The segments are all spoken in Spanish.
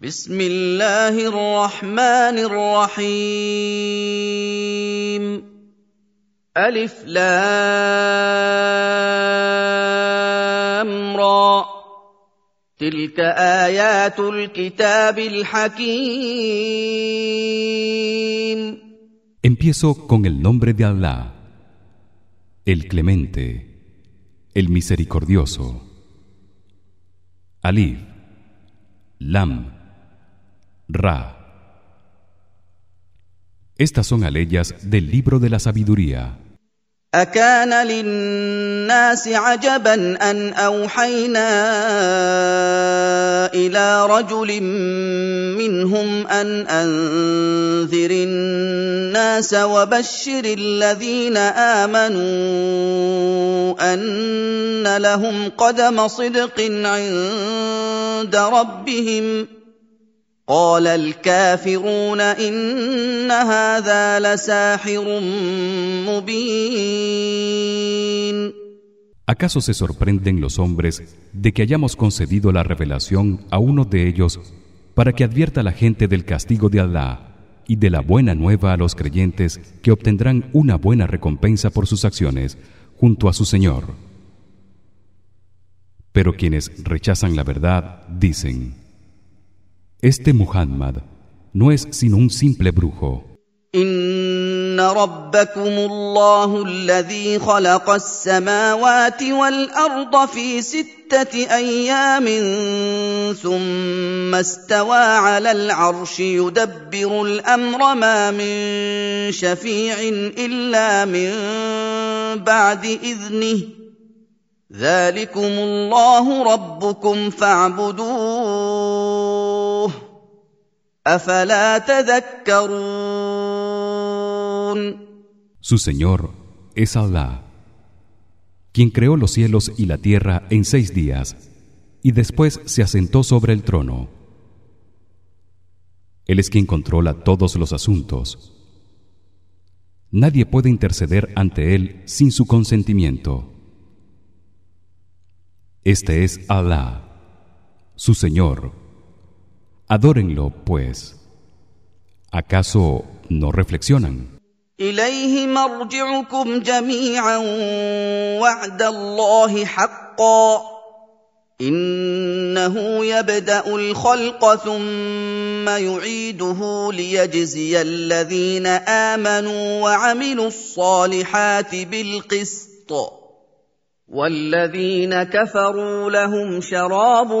بسم الله الرحمن الرحيم ألف لام را تلك آيات الكتاب الحكيم Empiezo con el nombre de Allah, el Clemente, el Misericordioso. Alif, Lam, Ra. Estas son aleyas del libro de la sabiduría. أكان للناس عجبا أن أوحينا إلى رجل منهم أن أنذر الناس وبشر الذين آمنوا أن لهم قدم صدق عند ربهم ۖ قال الكافرون ان هذا لساحر مبين ¿Acaso se sorprenden los hombres de que hayamos concedido la revelación a uno de ellos para que advierta a la gente del castigo de Allah y de la buena nueva a los creyentes que obtendrán una buena recompensa por sus acciones junto a su Señor? Pero quienes rechazan la verdad dicen: Este Muhammad no es sino un simple brujo. ان ربكم الله الذي خلق السماوات والارض في سته ايام ثم استوى على العرش يدبر الامر ما من شفيع الا من بعد اذنه ذلكم الله ربكم فاعبدوه افلا تذكرون Su Señor es Allah, quien creó los cielos y la tierra en seis días y después se asentó sobre el trono. Él es quien controla todos los asuntos. Nadie puede interceder ante él sin su consentimiento. Este es Allah, su Señor. Adórenlo, pues. ¿Acaso no reflexionan? اليه مرجعكم جميعا وعد الله حقا انه يبدا الخلق ثم يعيده ليجزي الذين امنوا وعملوا الصالحات بالقسط والذين كفروا لهم شراب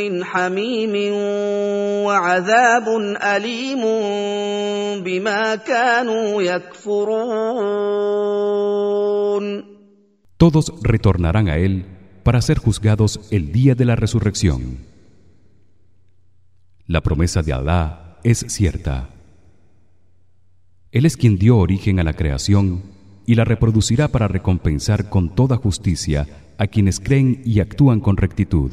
من حميم وعذاب اليم بما كانوا يكفرون Todos retornarán a él para ser juzgados el día de la resurrección. La promesa de Allah es cierta. Él es quien dio origen a la creación y la reproducirá para recompensar con toda justicia a quienes creen y actúan con rectitud.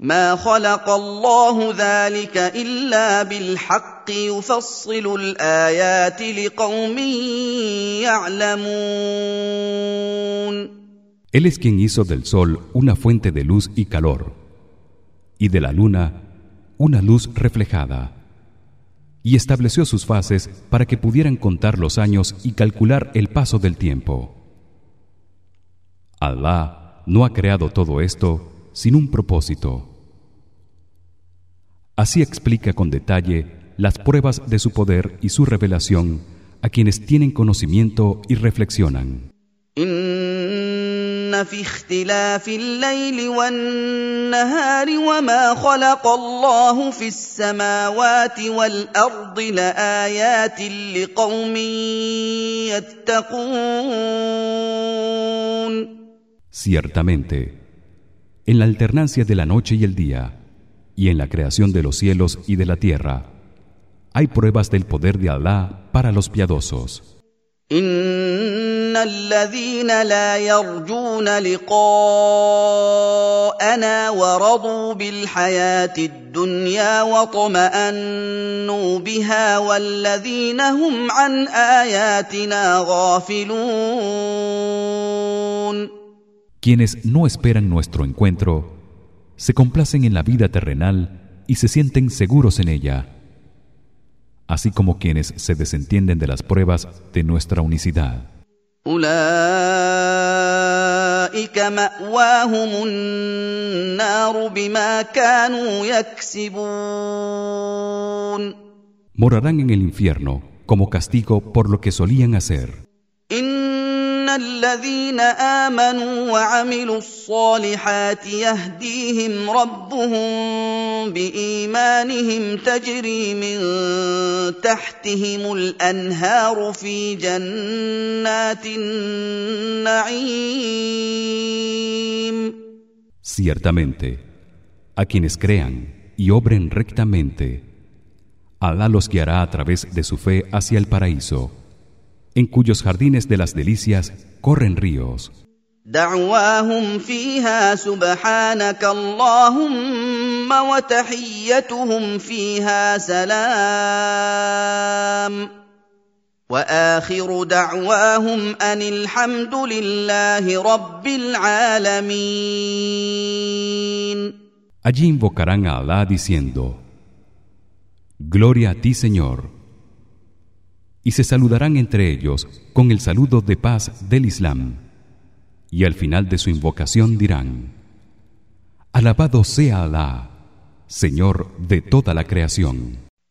ما خلق الله ذلك الا بالحق يفصل الايات لقوم يعلمون Él es quien hizo del sol una fuente de luz y calor y de la luna una luz reflejada y estableció sus fases para que pudieran contar los años y calcular el paso del tiempo. Allah no ha creado todo esto sin un propósito. Así explica con detalle las pruebas de su poder y su revelación a quienes tienen conocimiento y reflexionan. ان في اختلاف الليل والنهار وما خلق الله في السماوات والارض لايات لقوم يتقون Ciertamente, en la alternancia de la noche y el día y en la creación de los cielos y de la tierra hay pruebas del poder de Allah para los piadosos. ان الذين لا يرجون لقاءنا ورضوا بالحياه الدنيا واطمانوا بها والذين هم عن اياتنا غافلون quienes no esperan nuestro encuentro se complacen en la vida terrenal y se sienten seguros en ella. Así como quienes se desentienden de las pruebas de nuestra unicidad. morarán en el infierno como castigo por lo que solían hacer. الذين امنوا وعملوا الصالحات يهديهم ربهم بايمانهم تجري من تحتهم الانهار في جنات النعيم Ciertamente, a quienes crean y obren rectamente, Alá los guiará a través de su fe hacia el paraíso, en cuyos jardines de las delicias corren ríos. دعواهم فيها سبحانك اللهم وتحيتهم فيها سلام واخر دعواهم ان الحمد لله رب العالمين Allí invocarán a Alá diciendo: Gloria a ti, Señor. y se saludarán entre ellos con el saludo de paz del Islam. Y al final de su invocación dirán: Alabado sea Alá, Señor de toda la creación.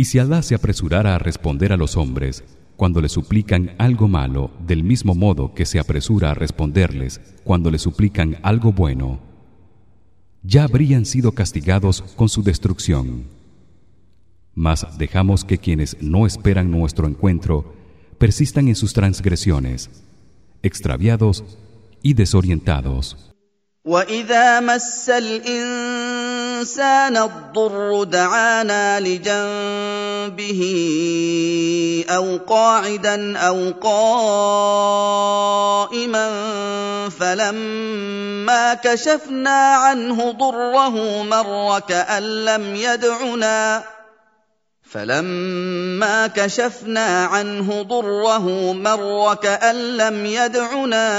Y si Alá se apresurara a responder a los hombres cuando le suplican algo malo del mismo modo que se apresura a responderles cuando le suplican algo bueno ya habrían sido castigados con su destrucción. Mas dejamos que quienes no esperan nuestro encuentro persistan en sus transgresiones extraviados y desorientados الإنسان الضر دعانا لجنبه أو قاعدا أو قائما فلما كشفنا عنه ضره مر كأن لم يدعنا فلما كشفنا عنه ضره مر كأن لم يدعنا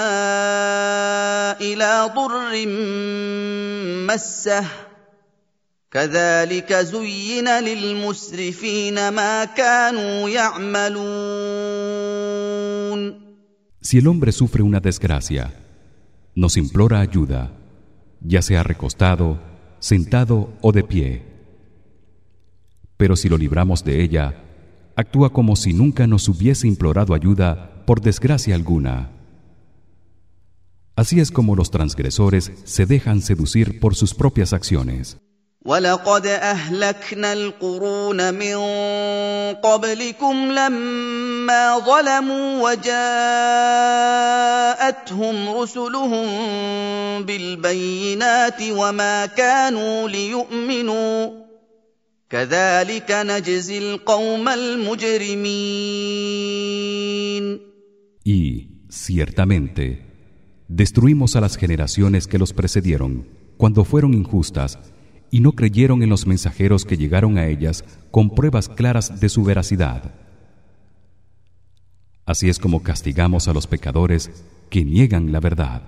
إلى ضر مسه كذلك زين للمسرفين ما كانوا يعملون Si el hombre sufre una desgracia nos implora ayuda ya sea recostado sentado o de pie pero si lo libramos de ella actúa como si nunca nos hubiese implorado ayuda por desgracia alguna así es como los transgresores se dejan seducir por sus propias acciones ولقد اهلكنا القرون من قبلكم لما ظلموا وجاءتهم رسلهم بالبينات وما كانوا ليؤمنوا كذلك نجزي القوم المجرمين y ciertamente destruimos a las generaciones que los precedieron cuando fueron injustas y no creyeron en los mensajeros que llegaron a ellas con pruebas claras de su veracidad. Así es como castigamos a los pecadores que niegan la verdad.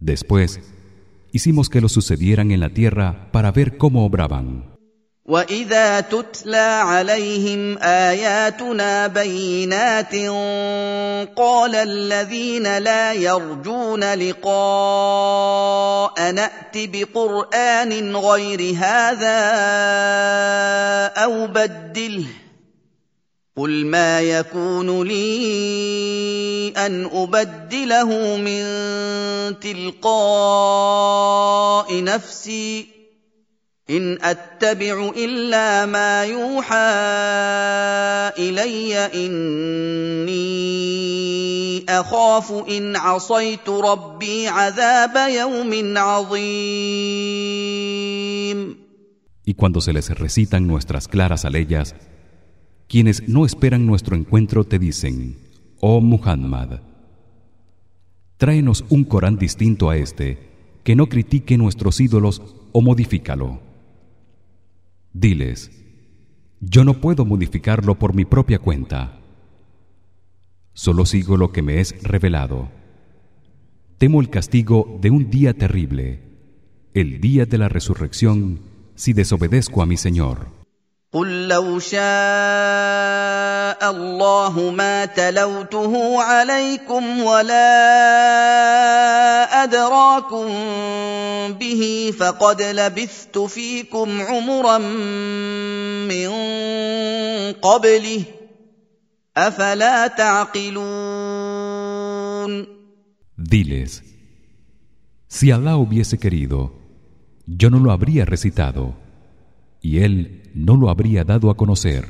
Después hicimos que lo sucedieran en la tierra para ver cómo obraban واذا تتلى عليهم اياتنا بينات قال الذين لا يرجون لقاء نات بقران غير هذا او بدله قل ما يكون لي ان ابدله من تلقاء نفسي ان اتبع الا ما يوحى الي اني اخاف ان عصيت ربي عذاب يوم عظيم Y cuando se les recitan nuestras claras aleyas, quienes no esperan nuestro encuentro te dicen: Oh Muhammad, tráenos un Corán distinto a este, que no critique nuestros ídolos o modifícalo. Diles: Yo no puedo modificarlo por mi propia cuenta. Solo sigo lo que me es revelado. Temo el castigo de un día terrible, el día de la resurrección, si desobedezco a mi Señor. قل لو شاء الله ما تلوته عليكم ولا أدراكم به فقد لبثت فيكم عمرا من قبله أفلا تعقلون. Diles Si Allah hubiese querido yo no lo habría recitado. y él no lo habría dado a conocer.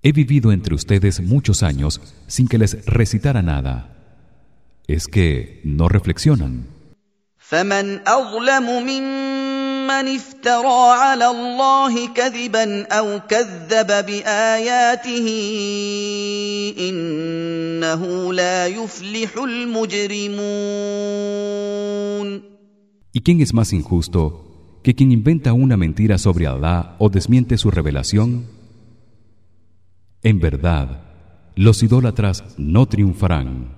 He vivido entre ustedes muchos años sin que les recitara nada. Es que no reflexionan. ¿Y quién es más injusto que quien inventa una mentira sobre Allah o desmiente su revelación en verdad los idólatras no triunfarán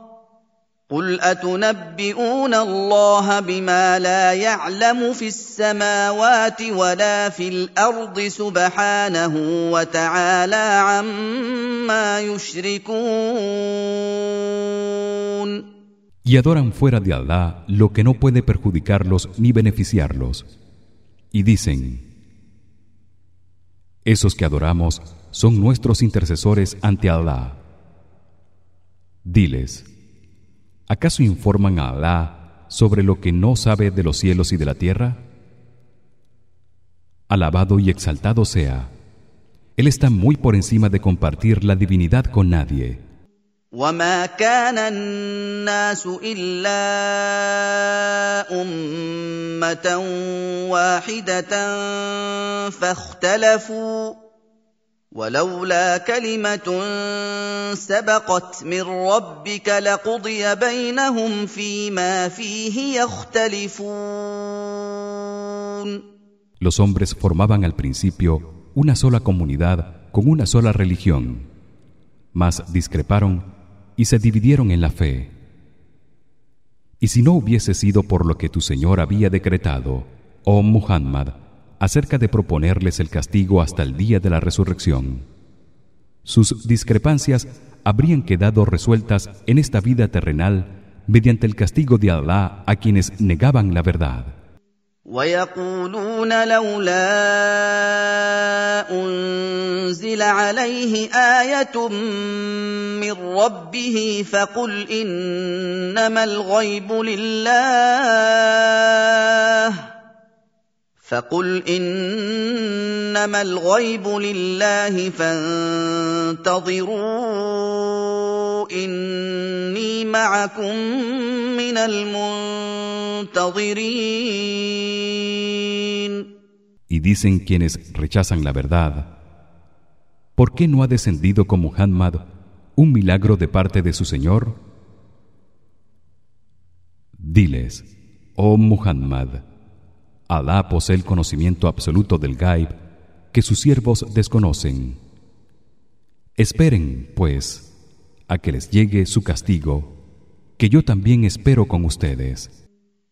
قل اتنبئون الله بما لا يعلم في السماوات ولا في الارض سبحانه وتعالى عما يشركون y adoran fuera de Allah lo que no puede perjudicarlos ni beneficiarlos y dicen esos que adoramos son nuestros intercesores ante Allah diles ¿Acaso informan a Alá sobre lo que no sabe de los cielos y de la tierra? Alabado y exaltado sea. Él está muy por encima de compartir la divinidad con nadie. ولولا كلمه سبقت من ربك لقضي بينهم فيما فيه يختلفون Los hombres formaban al principio una sola comunidad con una sola religión mas discreparon y se dividieron en la fe y si no hubiese sido por lo que tu Señor había decretado oh Muhammad acerca de proponerles el castigo hasta el día de la resurrección. Sus discrepancias habrían quedado resueltas en esta vida terrenal mediante el castigo de Allah a quienes negaban la verdad. فقل انما الغيب لله فانتظروا اني معكم من المنتظرين Y dicen quienes rechazan la verdad ¿Por qué no ha descendido con Muhammad un milagro de parte de su Señor? Diles, oh Muhammad, Alá posee el conocimiento absoluto del Gaib que sus siervos desconocen. Esperen, pues, a que les llegue su castigo, que yo también espero con ustedes.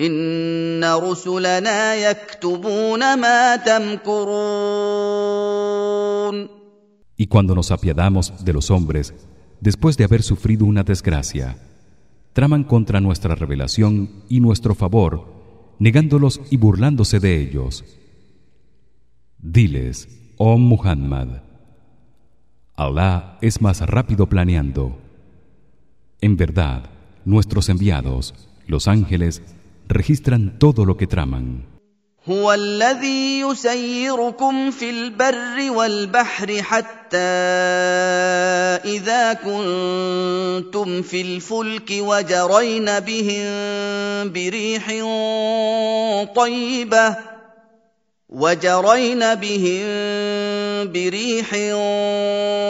ان رسلنا يكتبون ما تمكرون Y cuando nos apiadamos de los hombres después de haber sufrido una desgracia traman contra nuestra revelación y nuestro favor negándolos y burlándose de ellos Diles oh Muhammad Allah es más rápido planeando En verdad nuestros enviados los ángeles registran todo lo que traman. هو الذي يسيركم في البر والبحر حتى اذا كنتم في الفلك وجرين بهم بريح طيبه وجرين بهم بريح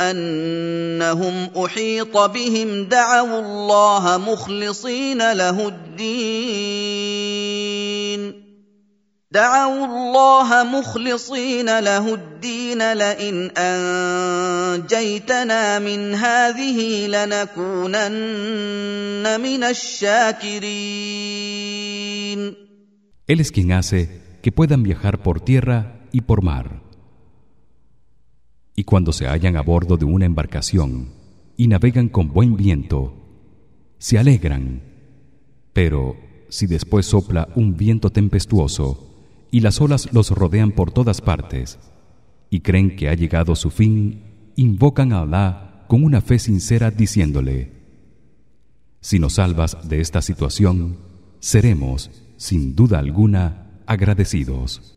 انهم احيط بهم دعوا الله مخلصين له الدين دعوا الله مخلصين له الدين لئن انجيتنا من هذه لنكونن من الشاكرين Él es quien hace que puedan viajar por tierra y por mar. Y cuando se hallan a bordo de una embarcación y navegan con buen viento, se alegran. Pero si después sopla un viento tempestuoso, y las olas los rodean por todas partes y creen que ha llegado su fin invocan a Alá con una fe sincera diciéndole si nos salvas de esta situación seremos sin duda alguna agradecidos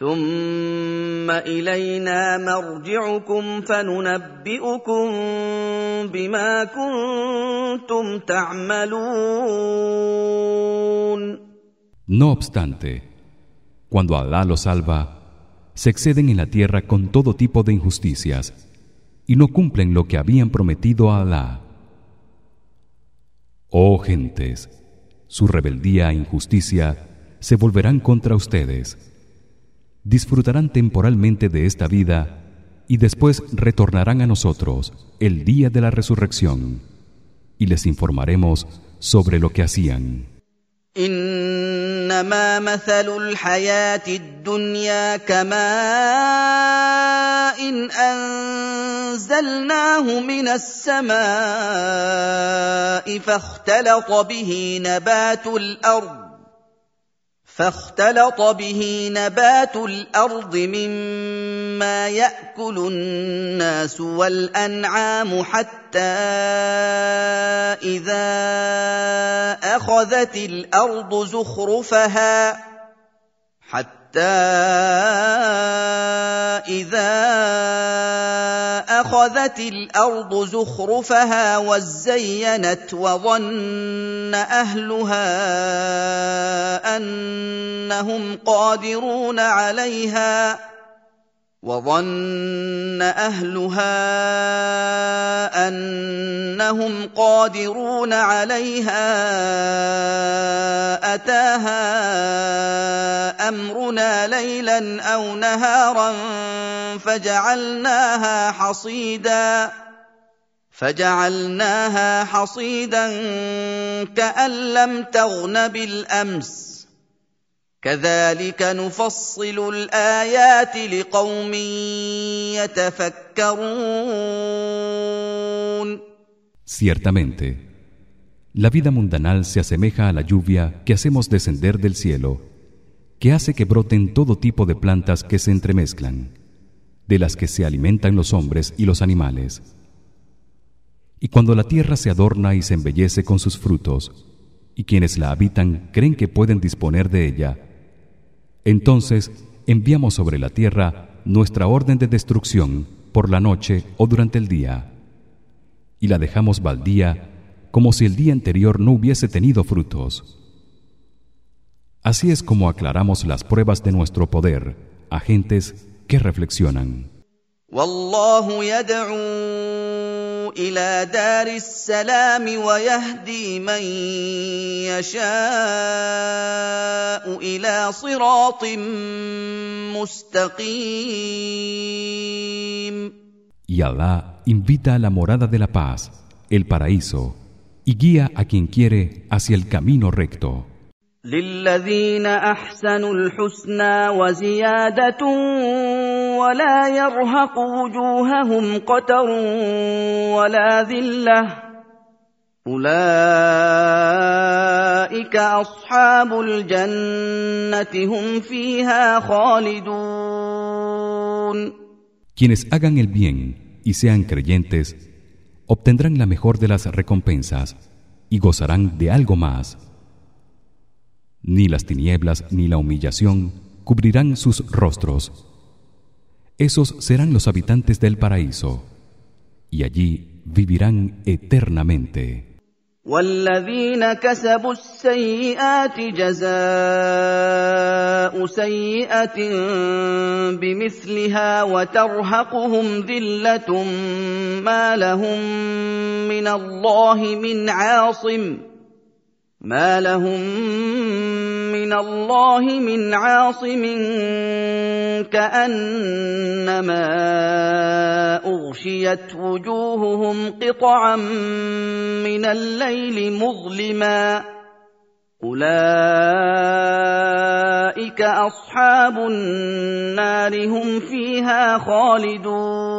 ثم الينا مرجعكم فننبئكم بما كنتم تعملون No obstante, cuando Alá los salva, se exceden en la tierra con todo tipo de injusticias y no cumplen lo que habían prometido a Alá. Oh gentes, su rebeldía e injusticia se volverán contra ustedes disfrutarán temporalmente de esta vida y después retornarán a nosotros el día de la resurrección y les informaremos sobre lo que hacían انما مثل الحياه الدنيا كماء إن انزلناه من السماء فاختلط به نبات الارض فاختلط به نبات الأرض مما يأكل الناس والأنعام حتى إذا أخذت الأرض زخرفها حتى اذا اخذت الأرض زخرفها وزينت وظن اهلها انهم قادرون عليها وظن أهلها أنهم قادرون عليها أتاها أمرنا ليلا أو نهارا فجعلناها حصيدا فجعلناها حصيدا كأن لم تغن بالأمس كذلك نفصل الايات لقوم يتفكرون Ciertamente, la vida mundanal se asemeja a la lluvia que hacemos descender del cielo, que hace que broten todo tipo de plantas que se entremezclan, de las que se alimentan los hombres y los animales. Y cuando la tierra se adorna y se embellece con sus frutos, y quienes la habitan creen que pueden disponer de ella, entonces enviamos sobre la tierra nuestra orden de destrucción por la noche o durante el día. Y la dejamos baldía como si el día anterior no hubiese tenido frutos. Así es como aclaramos las pruebas de nuestro poder a gentes que reflexionan إلى دار السلام ويهدي من يشاء إلى صراط مستقيم Y Allah invita a la morada de la paz, el paraíso, y guía a quien quiere hacia el camino recto. للذين احسنوا الحسنى وزياده ولا يرهق وجوههم قتر ولا ذله اولئك اصحاب الجنه هم فيها خالدون Quienes hagan el bien y sean creyentes obtendrán la mejor de las recompensas y gozarán de algo más ni las tinieblas ni la humillación cubrirán sus rostros esos serán los habitantes del paraíso y allí vivirán eternamente والذين كسبوا السيئات جزاء سيئه بمثلها وترهقهم ذله ما لهم من الله من عاصم ما لهم من الله من عاصم كانما اغشيت وجوههم قطعا من الليل مظلما اولئك اصحاب النار هم فيها خالدون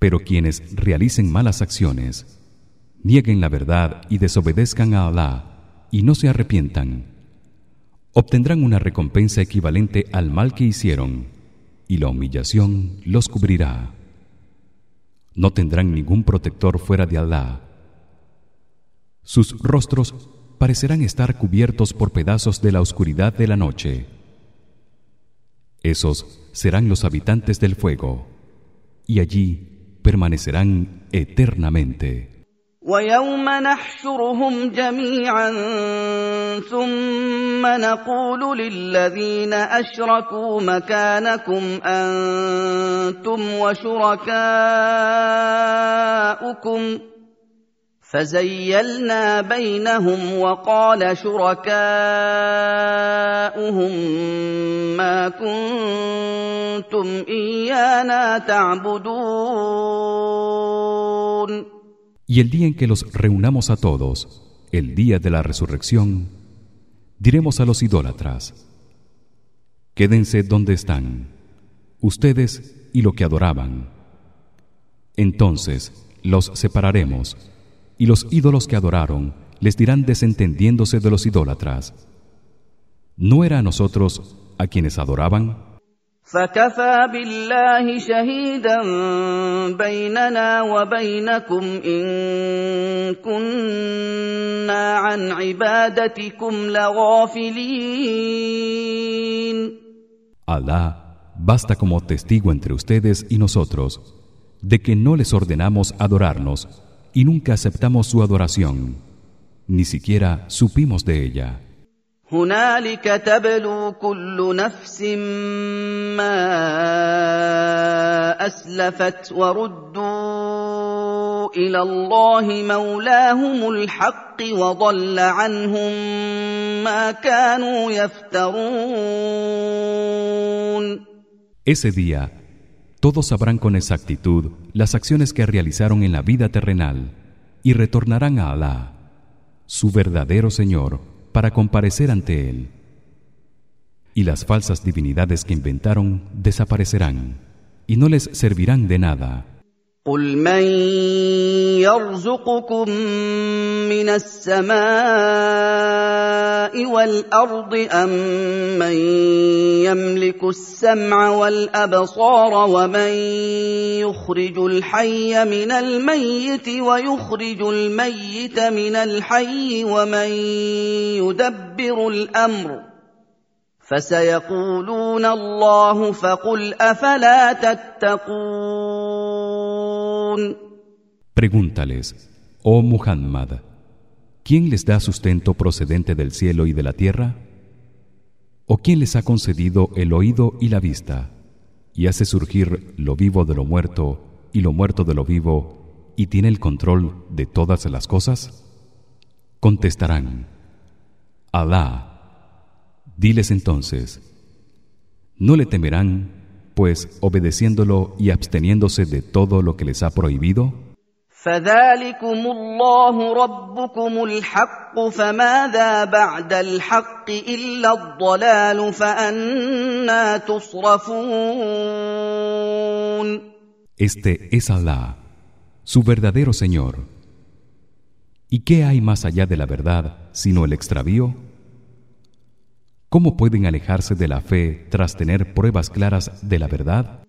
Pero quienes realicen malas acciones nieguen la verdad y desobedezcan a Allah y no se arrepientan. Obtendrán una recompensa equivalente al mal que hicieron y la humillación los cubrirá. No tendrán ningún protector fuera de Allah sus rostros parecerán estar cubiertos por pedazos de la oscuridad de la noche. Esos serán los habitantes del fuego y allí permanecerán eternamente ويوم نحشرهم جميعا ثم نقول للذين أشركوا مكانكم أنتم وشركاؤكم فزيلنا بينهم وقال شركاؤهم ما كنتم إيانا تعبدون Y el día en que los reunamos a todos, el día de la resurrección, diremos a los idólatras: Quédense donde están, ustedes y lo que adoraban. Entonces los separaremos, y los ídolos que adoraron les dirán desentendiéndose de los idólatras: ¿No era a nosotros a quienes adoraban? فكفى بالله شهيدا بيننا وبينكم ان كنا عن عبادتكم لغافلين Allah basta como testigo entre ustedes y nosotros de que no les ordenamos adorarnos y nunca aceptamos su adoración ni siquiera supimos de ella هنالك تبلو كل نفس ما اسلفت وردوا الى الله مولاهم الحق وضل عنهم ما كانوا يفترون Ese día todos sabrán con exactitud las acciones que realizaron en la vida terrenal y retornarán a Alá su verdadero Señor para comparecer ante él. Y las falsas divinidades que inventaron desaparecerán y no les servirán de nada قل من يرزقكم من السماء والارض ام من يملك السمع والابصار ومن يخرج الحي من الميت ويخرج الميت من الحي ومن يدبر الامر فسيقولون الله فقل افلا تتقون Pregúntales, oh Muhammad, ¿quién les da sustento procedente del cielo y de la tierra? ¿O quién les ha concedido el oído y la vista y hace surgir lo vivo de lo muerto y lo muerto de lo vivo y tiene el control de todas las cosas? Contestarán: Alá Diles entonces: ¿No le temerán, pues obedeciéndolo y absteniéndose de todo lo que les ha prohibido? Este es Alá, su verdadero Señor. ¿Y qué hay más allá de la verdad sino el extravío? ¿Cómo pueden alejarse de la fe tras tener pruebas claras de la verdad?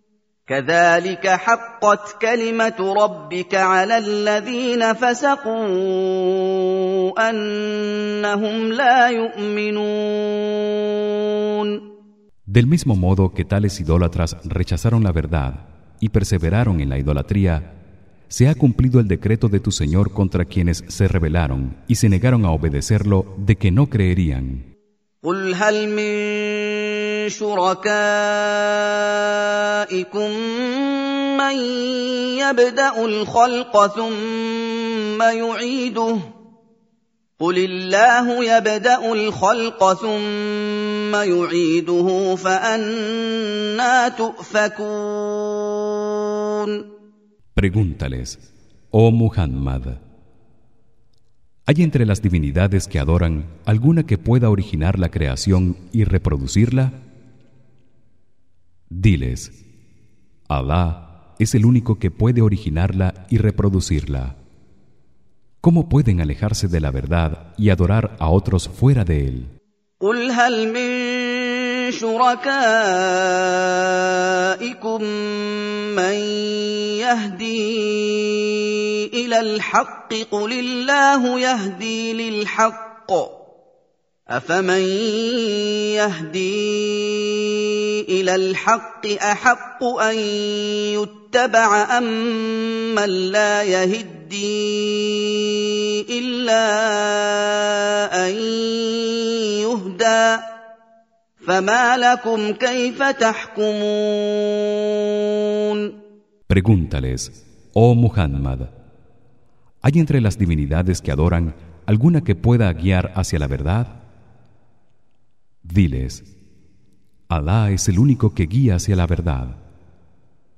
Del mismo modo que tales idólatras rechazaron la verdad y perseveraron en la idolatría, se ha cumplido el decreto de tu Señor contra quienes se rebelaron y se negaron a obedecerlo de que no creerían. قل هل من شركائكم من يبدا الخلق ثم يعيده قل الله يبدا الخلق ثم يعيده فانا تؤفكون Pregúntales, oh Muhammad, ¿Hay entre las divinidades que adoran alguna que pueda originar la creación y reproducirla? Diles: Alá es el único que puede originarla y reproducirla. ¿Cómo pueden alejarse de la verdad y adorar a otros fuera de él? إلى الحق قل الله يهدي للحق أفمن يهدي إلى الحق أحق أن يتبع امن لا يهدي إلا أن يهدى فما لكم كيف تحكمون Pregúntales, oh Muhammad, ¿hay entre las divinidades que adoran alguna que pueda guiar hacia la verdad? Diles: Alá es el único que guía hacia la verdad.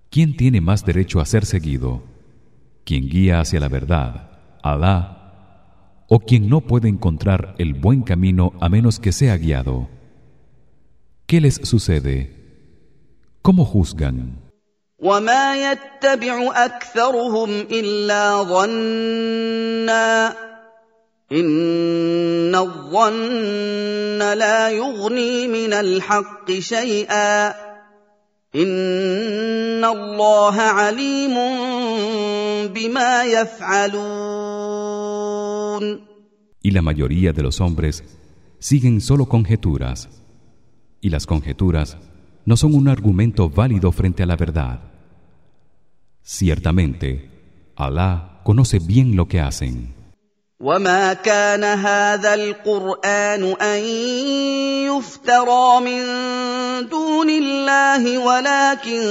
¿Quién tiene más derecho a ser seguido? ¿Quién guía hacia la verdad? Alá o quien no puede encontrar el buen camino a menos que sea guiado. ¿Qué les sucede? ¿Cómo juzgan? وما يتبع اكثرهم الا ظنا ان الظن لا يغني من الحق شيئا ان الله عليم بما يفعلون Y la mayoría de los hombres siguen solo conjeturas, y las conjeturas no son un argumento válido frente a la verdad. Ciertamente, Alá conoce bien lo que hacen. وما كان هذا القران ان يفترى من دون الله ولكن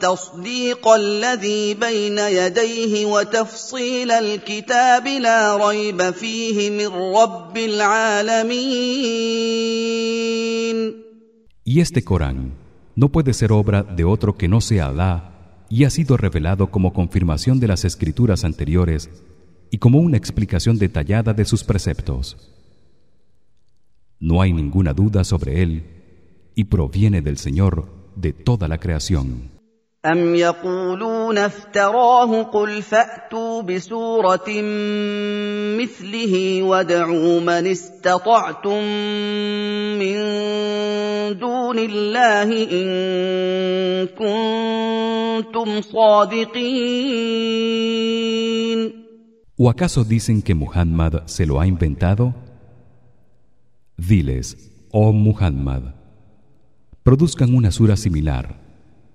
تصديق الذي بين يديه وتفصيل الكتاب لا ريب فيه من رب العالمين Y este Corán no puede ser obra de otro que no sea Alá y ha sido revelado como confirmación de las escrituras anteriores y como una explicación detallada de sus preceptos. No hay ninguna duda sobre él y proviene del Señor de toda la creación. أم يقولون افتراه قل فأتوا بسورة مثله وادعوا من استطعتم من دون الله إن كنتم صادقين ¿O acaso dicen que Muhammad se lo ha inventado? Diles, oh Muhammad, produzcan una sura similar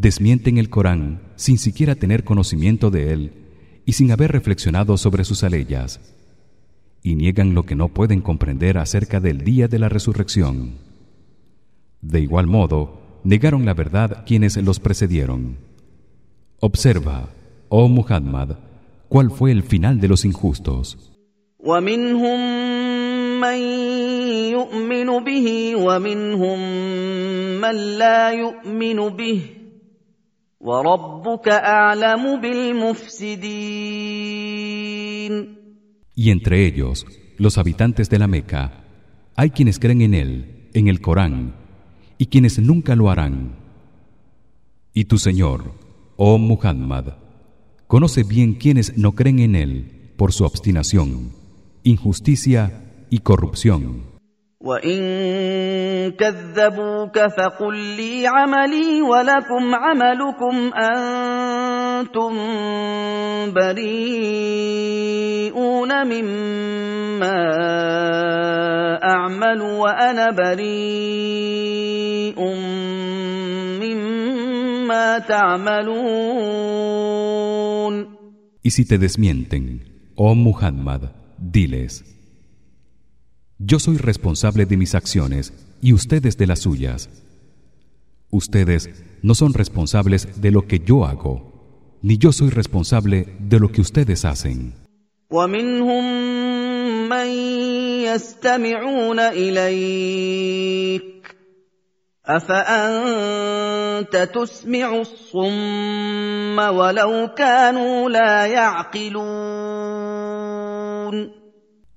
desmienten el Corán sin siquiera tener conocimiento de él y sin haber reflexionado sobre sus aleyas y niegan lo que no pueden comprender acerca del día de la resurrección. De igual modo, negaron la verdad quienes los precedieron. Observa, oh Muhammad, cuál fue el final de los injustos. Y entre ellos, los habitantes de la Meca, hay quienes creen en él, en el Corán, y quienes nunca lo harán. Y tu Señor, oh Muhammad, conoce bien quienes no creen en él por su obstinación, injusticia y corrupción. وان كذبوك فقل لي عملي ولكم عملكم أنتم بريئون مما اعمل وأنا بريء مما تعملون. Y si te desmienten, oh Muhammad, diles Yo soy responsable de mis acciones y ustedes de las suyas. Ustedes no son responsables de lo que yo hago, ni yo soy responsable de lo que ustedes hacen.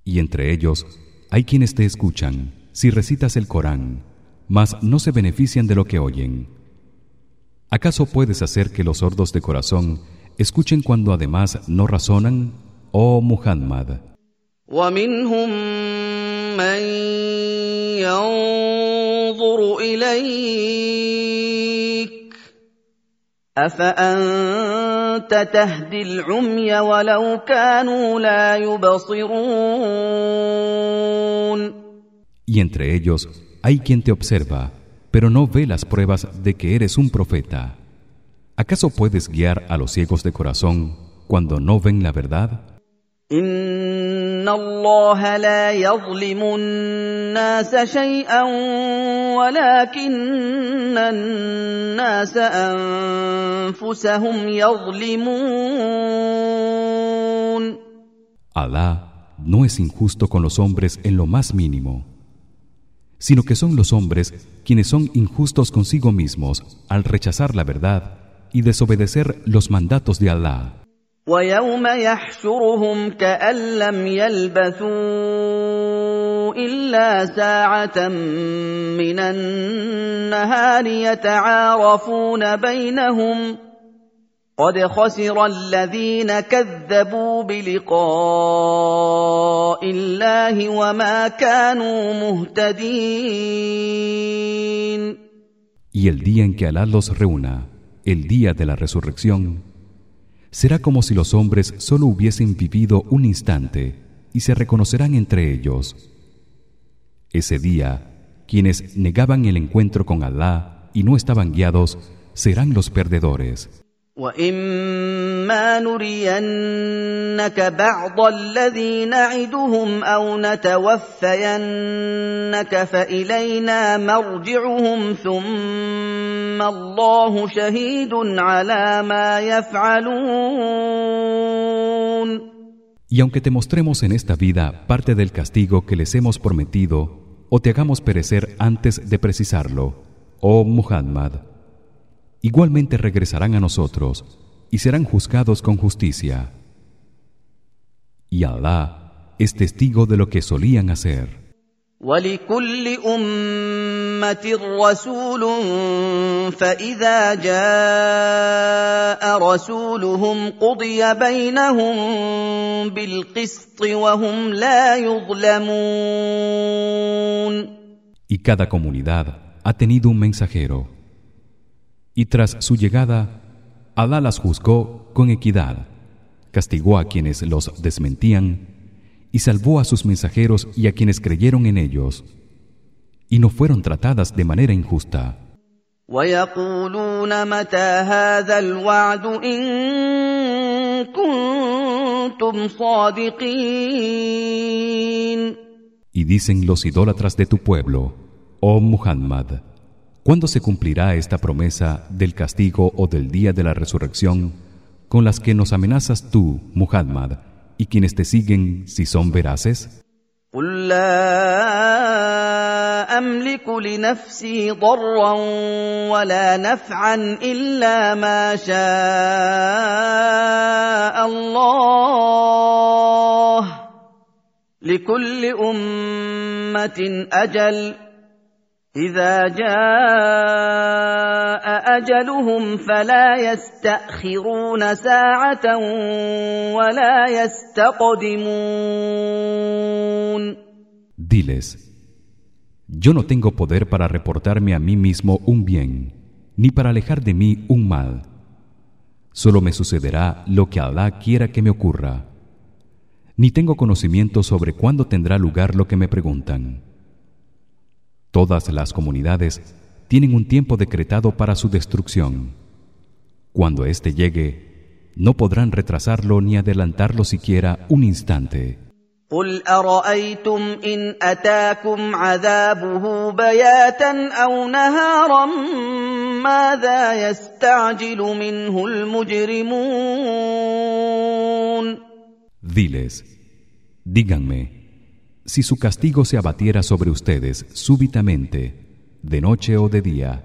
Y entre ellos hay quienes te escuchan si recitas el Corán, mas no se benefician de lo que oyen. ¿Acaso puedes hacer que los sordos de corazón escuchen cuando además no razonan, oh Muhammad? Y entre ellos hay quien te observa, pero no ve las pruebas de que eres un profeta. ¿Acaso puedes guiar a los ciegos de corazón cuando no ven la verdad? Alá no es injusto con los hombres en lo más mínimo, sino que son los hombres quienes son injustos consigo mismos al rechazar la verdad y desobedecer los mandatos de Alá. ويوم يحشرهم كأن لم يلبثوا إلا ساعة من النهار يتعارفون بينهم قد خسر الذين كذبوا بلقاء الله وما كانوا مهتدين. Y el día en que Alá los reúna, el día de la resurrección, será como si los hombres solo hubiesen vivido un instante y se reconocerán entre ellos. Ese día, quienes negaban el encuentro con Alá y no estaban guiados serán los perdedores. وَإِمَّا نُرِيَنَّكَ بَعْضَ الَّذِي نَعِدُهُمْ أَوْ نَتَوَفَّيَنَّكَ فَإِلَيْنَا مَرْجِعُهُمْ ثُمَّ اللَّهُ شَهِيدٌ عَلَى مَا يَفْعَلُونَ Y aunque te mostremos en esta vida parte del castigo que les hemos prometido o te hagamos perecer antes de precisarlo, oh Muhammad, igualmente regresarán a nosotros y serán juzgados con justicia. Y Allah es testigo de lo que solían hacer. ولكل أمة رسول فإذا جاء رسولهم قضي بينهم بالقسط وهم لا يظلمون Y cada comunidad ha tenido un mensajero y tras su llegada Alá las juzgó con equidad castigó a quienes los desmentían y salvó a sus mensajeros y a quienes creyeron en ellos y no fueron tratadas de manera injusta. y dicen los idólatras de tu pueblo oh Muhammad ¿Cuándo se cumplirá esta promesa del castigo o del día de la resurrección con las que nos amenazas tú, Muhammad, y quienes te siguen si son veraces? قل لا أملك لنفسي ضرا ولا نفعا إلا ما شاء الله لكل أمة أجل إذا جاء أجلهم فلا يستأخرون ساعة ولا يستقدمون Diles Yo no tengo poder para reportarme a mí mismo un bien ni para alejar de mí un mal Solo me sucederá lo que Allah quiera que me ocurra Ni tengo conocimiento sobre cuándo tendrá lugar lo que me preguntan Todas las comunidades tienen un tiempo decretado para su destrucción. Cuando éste llegue, no podrán retrasarlo ni adelantarlo siquiera un instante. قل أرأيتم إن أتاكم عذابه بياتا أو نهارا ماذا يستعجل منه المجرمون Diles, díganme, si su castigo se abatiera sobre ustedes súbitamente de noche o de día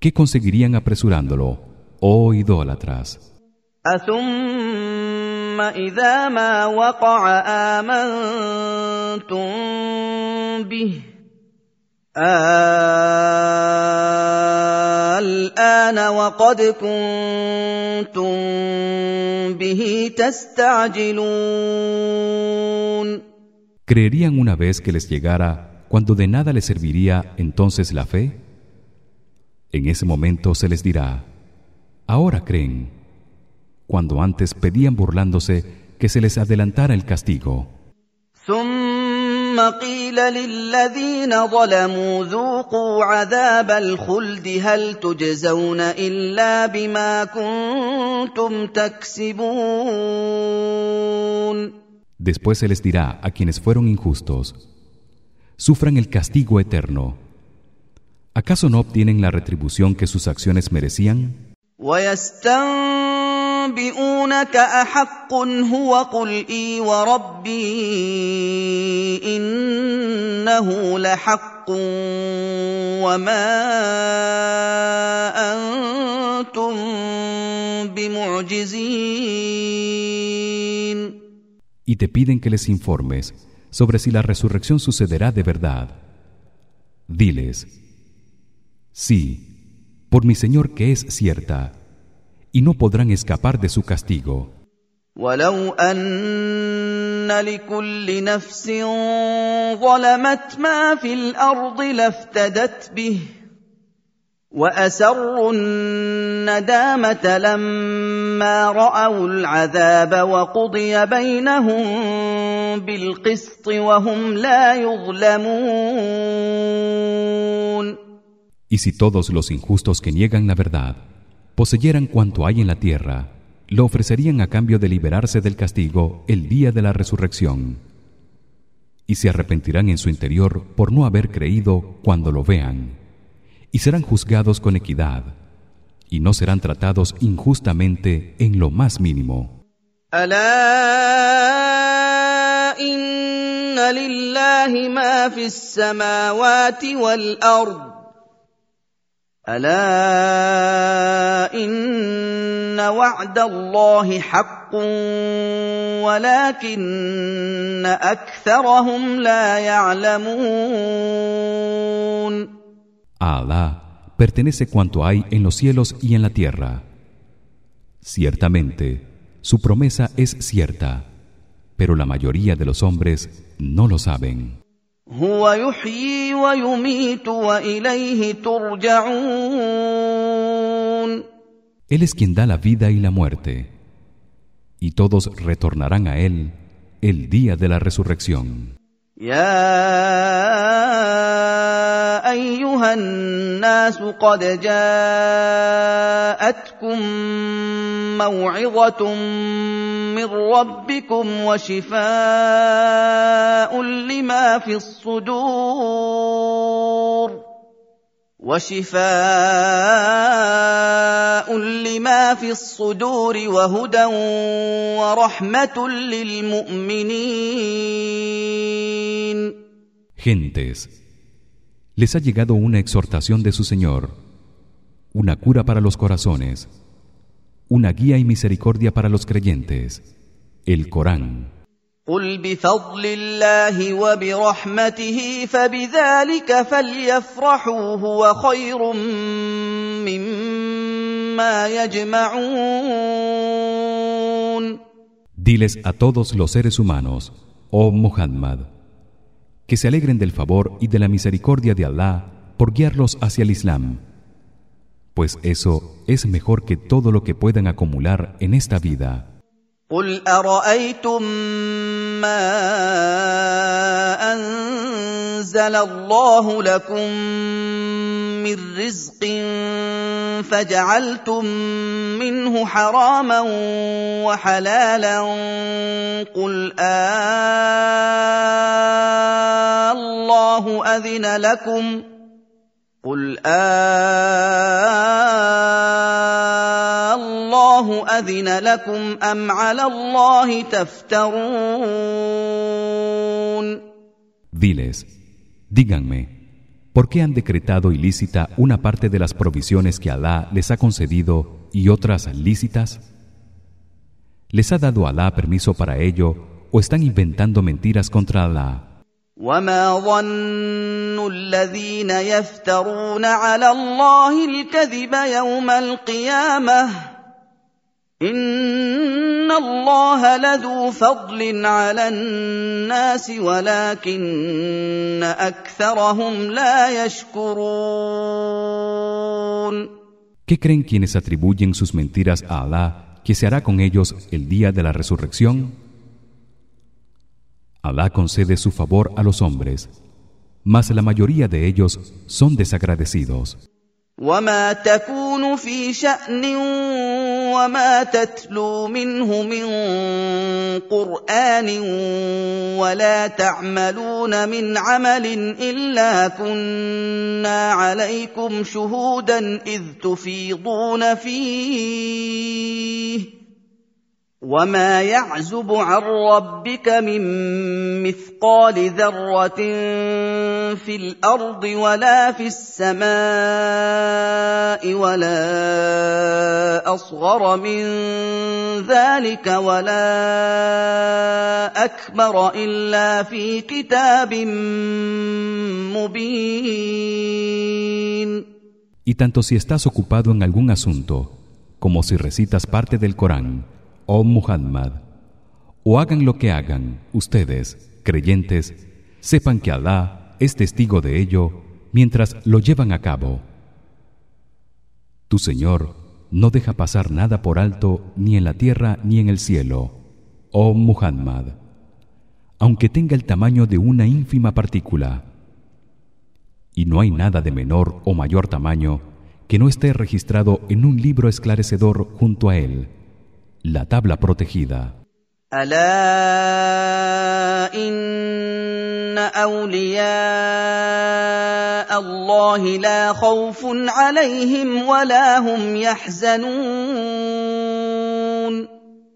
qué conseguirían apresurándolo oh idólatras أثم إذا ما وقع آمنتم به الآن وقد كنتم به تستعجلون ¿Creerían una vez que les llegara cuando de nada les serviría entonces la fe? En ese momento se les dirá: Ahora creen, cuando antes pedían burlándose que se les adelantara el castigo. ثم قيل للذين ظلموا ذوقوا عذاب الخلد هل تجزون إلا بما كنتم تكسبون Después se les dirá a quienes fueron injustos: Sufran el castigo eterno. ¿Acaso no obtienen la retribución que sus acciones merecían? ويستنبئونك أحق هو قل إي وربي إنه لحق وما أنتم بمعجزين y te piden que les informes sobre si la resurrección sucederá de verdad. Diles: Sí, por mi Señor que es cierta, y no podrán escapar de su castigo. ولو ان لكل نفس ظلمت ما في الارض لافتدت به واسروا الندامه لما راوا العذاب وقضي بينهم بالقسط وهم لا يظلمون Y si todos los injustos que niegan la verdad poseyeran cuanto hay en la tierra lo ofrecerían a cambio de liberarse del castigo el día de la resurrección y se arrepentirán en su interior por no haber creído cuando lo vean y serán juzgados con equidad y no serán tratados injustamente en lo más mínimo. Alá inna lillahi ma fis samawati wal ard. Alá inna wa'da Allahi haqqun walakinna aktharahum la ya'lamun. A Alá pertenece cuanto hay en los cielos y en la tierra. Ciertamente, su promesa es cierta, pero la mayoría de los hombres no lo saben. Él es quien da la vida y la muerte, y todos retornarán a él el día de la resurrección. Ya يا أيها الناس قد جاءتكم موعظة من ربكم وشفاء لما في الصدور وشفاء لما في الصدور وهدى ورحمة للمؤمنين. les ha llegado una exhortación de su Señor una cura para los corazones una guía y misericordia para los creyentes el Corán قل بفضل الله وبرحمته فبذلك فليفرحوا هو خير مما يجمعون Diles a todos los seres humanos oh Muhammad que se alegren del favor y de la misericordia de Allah por guiarlos hacia el Islam. Pues eso es mejor que todo lo que puedan acumular en esta vida قل ارايتم ما انزل الله لكم من رزق فجعلتم منه حراما وحلالا قل آه الله اذن لكم قل آه الله اذن لكم ام على الله تفترون Diles díganme ¿por qué han decretado ilícita una parte de las provisiones que Alá les ha concedido y otras lícitas? ¿Les ha dado Alá permiso para ello o están inventando mentiras contra Alá? وما ظن الذين يفترون على الله الكذب يوم القيامه ان الله لذو فضل على الناس ولكن اكثرهم لا يشكرون ¿Qué creen quienes atribuyen sus mentiras a Alá que se hará con ellos el día de la resurrección? Alá concede su favor a los hombres, mas la mayoría de ellos son desagradecidos. وما تكون في شان وما تتلو منه من قران ولا تعملون من عمل الا كنا عليكم شهودا اذ تفيضون فيه وما يعزب عن ربك من مثقال ذره في الأرض ولا في السماء ولا اصغر من ذلك ولا اكبر الا في كتاب مبين Y tanto si estás ocupado en algún asunto como si recitas parte del Corán oh Muhammad o hagan lo que hagan ustedes creyentes sepan que Alá es testigo de ello mientras lo llevan a cabo. Tu Señor no deja pasar nada por alto ni en la tierra ni en el cielo oh Muhammad aunque tenga el tamaño de una ínfima partícula. Y no hay nada de menor o mayor tamaño que no esté registrado en un libro esclarecedor junto a él la tabla protegida.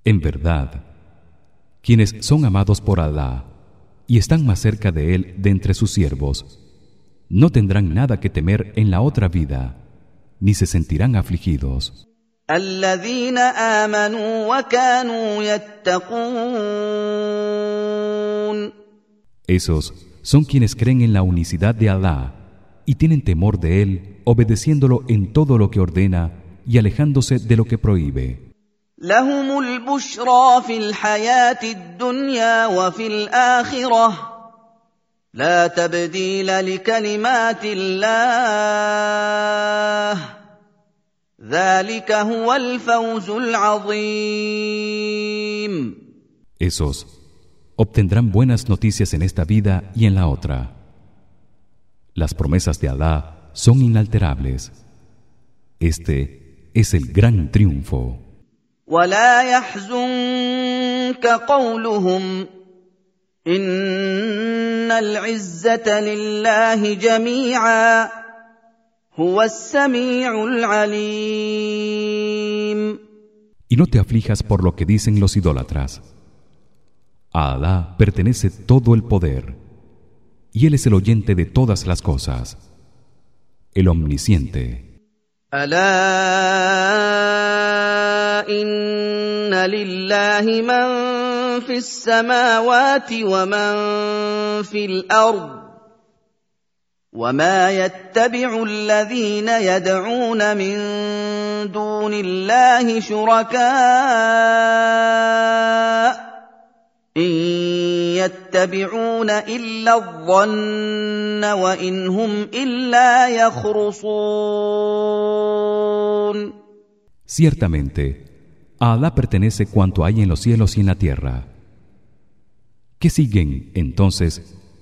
En verdad quienes son amados por Alá y están más cerca de él de entre sus siervos no tendrán nada que temer en la otra vida ni se sentirán afligidos esos son quienes creen en la unicidad de Alá y tienen temor de él obedeciéndolo en todo lo que ordena y alejándose de lo que prohíbe لهم البشرى في الحياه الدنيا وفي الاخره لا تبديل لكلمات الله esos obtendrán buenas noticias en esta vida y en la otra. Las promesas de Alá son inalterables. Este es el gran triunfo. Y no te aflijas por lo que dicen los idólatras. A Alá pertenece todo el poder, y él es el oyente de todas las cosas, el omnisciente. Alá وما يتبع الذين يدعون من دون الله شركاء ان يتبعون الا الظن وان هم الا يخرصون Ciertamente a Alá pertenece cuanto hay en los cielos y en la tierra. ¿Qué siguen entonces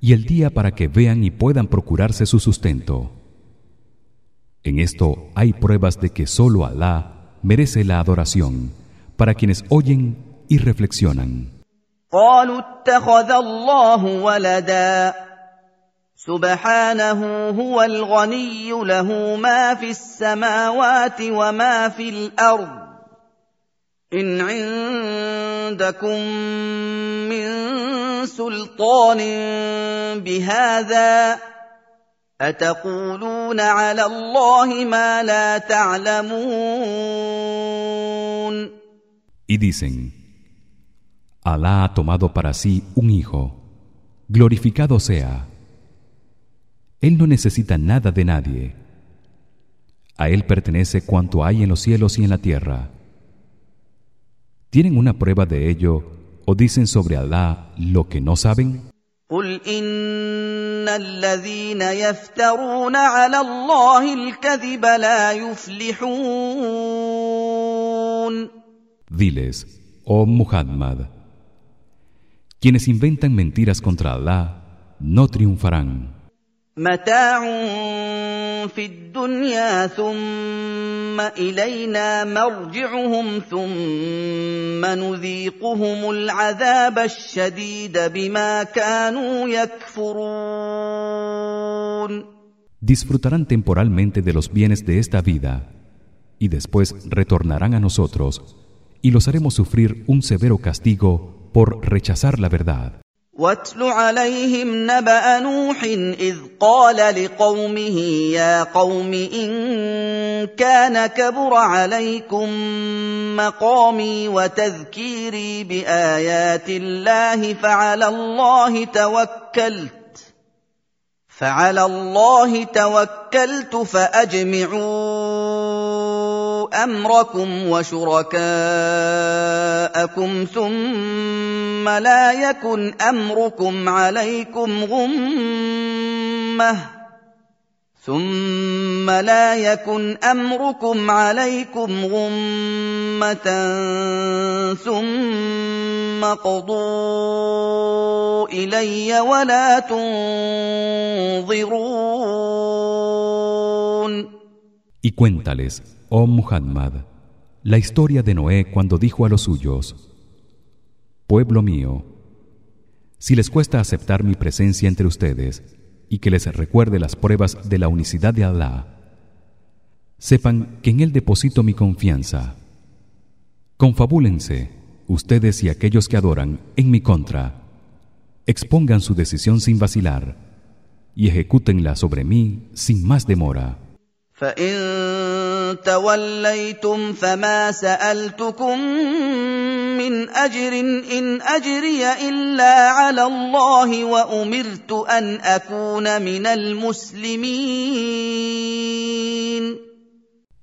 y el día para que vean y puedan procurarse su sustento. En esto hay pruebas de que solo Alá merece la adoración para quienes oyen y reflexionan. قالوا اتخذ الله ولدا سبحانه هو الغني له ما في السماوات وما في الارض ان عندكم من سلطان بهذا اتقولون على الله ما لا تعلمون Y dicen: Alá ha tomado para sí un hijo. Glorificado sea. Él no necesita nada de nadie. A él pertenece cuanto hay en los cielos y en la tierra. ¿Tienen una prueba de ello o dicen sobre Alá lo que no saben? قل ان الذين يفترون على الله الكذب لا يفلحون Diles, oh Muhammad, quienes inventan mentiras contra Alá no triunfarán. متاع في الدنيا ثم الينا مرجعهم ثم نذيقهم العذاب الشديد بما كانوا يكفرون Disfrutarán temporalmente de los bienes de esta vida y después retornarán a nosotros y los haremos sufrir un severo castigo por rechazar la verdad واتل عليهم نبأ نوح إذ قال لقومه يا قوم إن كان كبر عليكم مقامي وتذكيري بآيات الله فعلى الله توكلت فعلى الله توكلت فاجمعوا أمركم وشركاءكم ثم لا يكن أمركم عليكم غمة ثم لا يكن أمركم عليكم غمة ثم قضوا إلي ولا تنظرون. Y cuéntales, oh Muhammad, la historia de Noé cuando dijo a los suyos: Pueblo mío, si les cuesta aceptar mi presencia entre ustedes, y que les recuerde las pruebas de la unicidad de Allah sepan que en él deposito mi confianza. Confabúlense ustedes y aquellos que adoran en mi contra. Expongan su decisión sin vacilar y ejecútenla sobre mí sin más demora من اجر ان اجري الا على الله وامرت ان اكون من المسلمين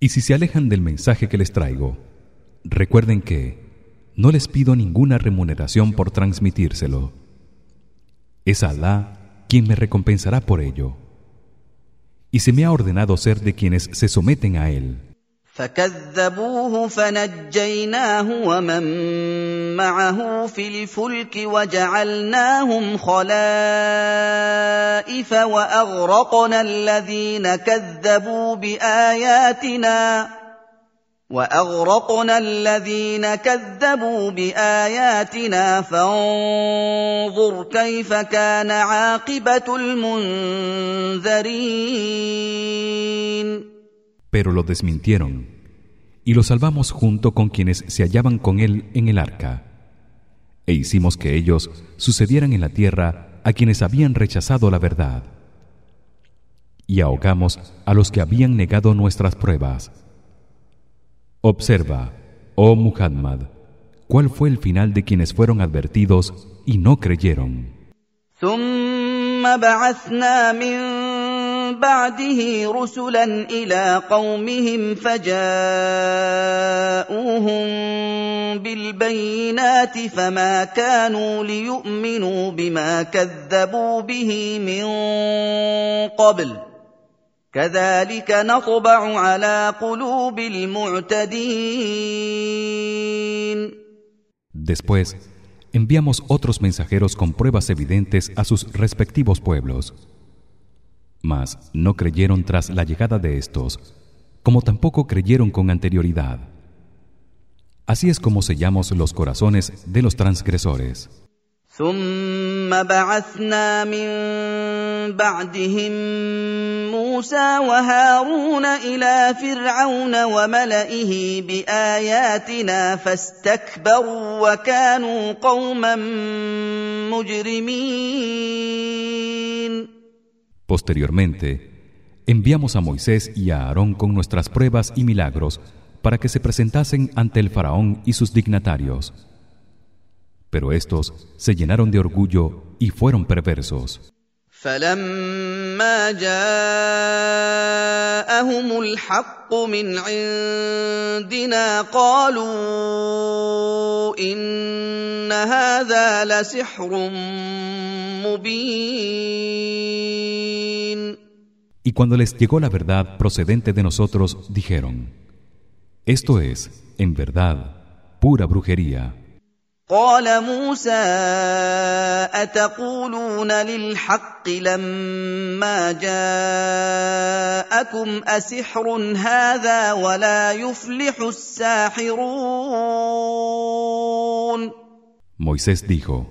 Y si se alejan del mensaje que les traigo recuerden que no les pido ninguna remuneración por transmitírselo es Allah quien me recompensará por ello y se me ha ordenado ser de quienes se someten a él فكذبوه فنجيناه ومن معه في الفلك وجعلناهم خلائف واغرقنا الذين كذبوا باياتنا واغرقنا الذين كذبوا باياتنا فانظر كيف كان عاقبه المنذرين pero lo desmintieron y lo salvamos junto con quienes se hallaban con él en el arca e hicimos que ellos sucedieran en la tierra a quienes habían rechazado la verdad y ahogamos a los que habían negado nuestras pruebas observa oh Muhammad cuál fue el final de quienes fueron advertidos y no creyeron بعده رسلا الى قومهم فجاءوهم بالبينات فما كانوا ليؤمنوا بما كذبوا به من قبل كذلك نطبع على قلوب المعتدين Después enviamos otros mensajeros con pruebas evidentes a sus respectivos pueblos mas no creyeron tras la llegada de estos como tampoco creyeron con anterioridad así es como sellamos los corazones de los transgresores ثم بعثنا من بعدهم موسى وهارون الى فرعون وملئه باياتنا فاستكبروا وكانوا قوما مجرمين Posteriormente, enviamos a Moisés y a Aarón con nuestras pruebas y milagros para que se presentasen ante el faraón y sus dignatarios. Pero estos se llenaron de orgullo y fueron perversos. Y cuando les llegó la verdad procedente de nosotros dijeron Esto es en verdad pura brujería قال موسى اتقولون للحق لما جاءكم اسحر هذا ولا يفلح الساحرون Moisés dijo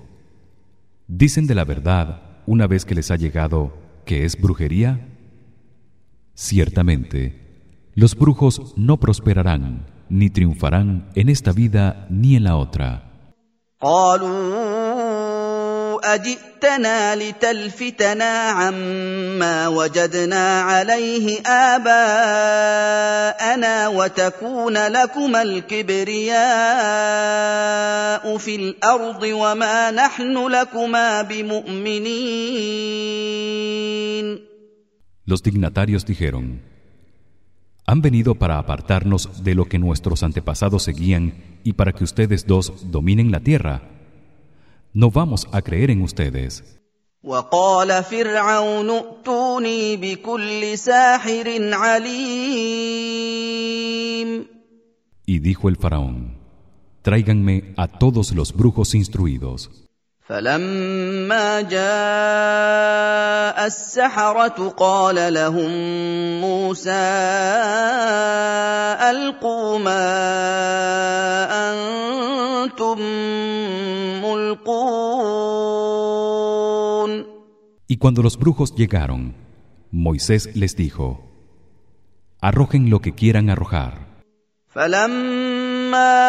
Dicen de la verdad una vez que les ha llegado que es brujería ciertamente Los brujos no prosperarán ni triunfarán en esta vida ni en la otra. أجئتنا لتلفتنا عما وجدنا عليه آباءنا وتكون لكما الكبرياء في الأرض وما نحن لكما بمؤمنين. Los dignatarios dijeron Han venido para apartarnos de lo que nuestros antepasados seguían y para que ustedes dos dominen la tierra no vamos a creer en ustedes. Y dijo el faraón, tráiganme a todos los brujos instruidos. فلما جاء السحرة قال لهم موسى ألقوا ما أنتم ملقون Y cuando los brujos llegaron, Moisés les dijo, arrojen lo que quieran arrojar. فلما